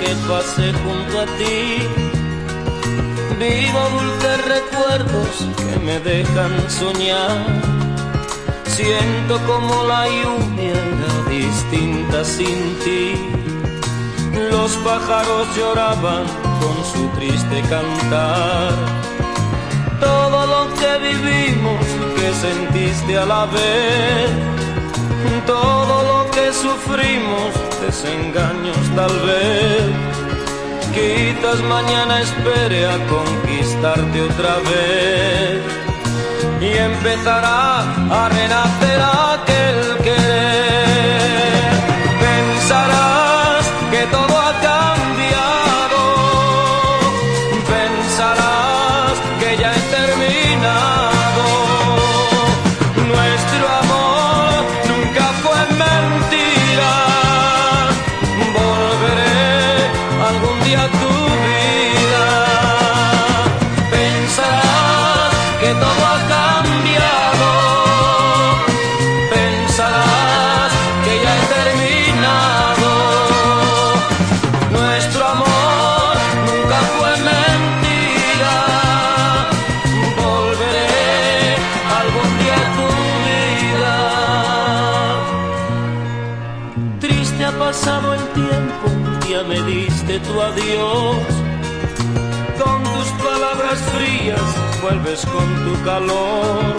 que pasé junto a ti. Vivo dulces recuerdos que me dejan soñar. Siento como la lluvia era distinta sin ti. Los pájaros lloraban con su triste cantar. Todo lo que vivimos que sentiste a la vez. Todo lo que sufrimos, desengaños tal vez. Quitas mañana espere a conquistarte otra vez. Y empezará a renacer aquel criador. ya ha pasado el tiempo, ya me diste tu adiós. Con tus palabras frías vuelves con tu calor.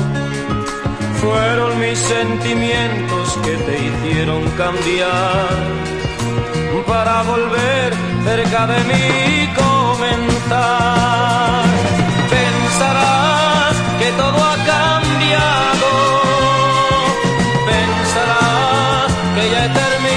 Fueron mis sentimientos que te hicieron cambiar para volver cerca de mí y comentar. Pensarás que todo ha cambiado. Pensarás que ya he terminado.